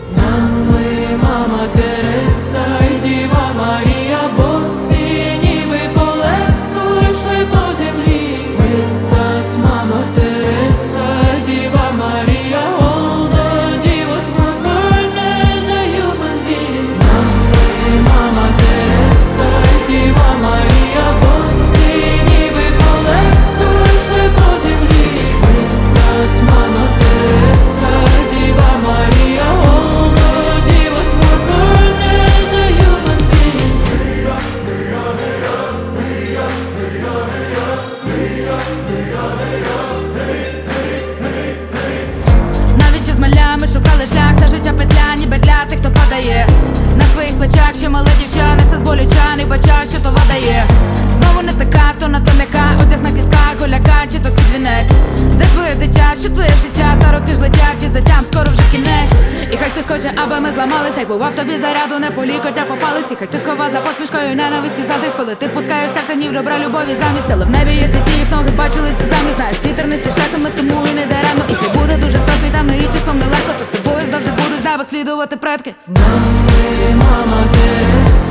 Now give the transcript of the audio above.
З нами мама те. Тих, хто падає. На своїх плечах ще мале дівча, несе з болючани, бача, що то дає Знову не така, то на то м'яка, одяг на кістках, голяка, чи то підвінець Де твоє дитя, що твоє життя, та роки ж летять і затям, скоро вже кінець. І хай хтось хоче, аби ми зламались, та й бував тобі заряду, не по лікоть, а по палиці. Хай хтось хова за посмішкою ненависті задись, коли ти пускаєш серце ні в добра любові замість Але в небі є світі, їх ноги бачили цю землю Знаєш, ти тернистий шлях саме тому і не наслідувати предки. З нами мама десь.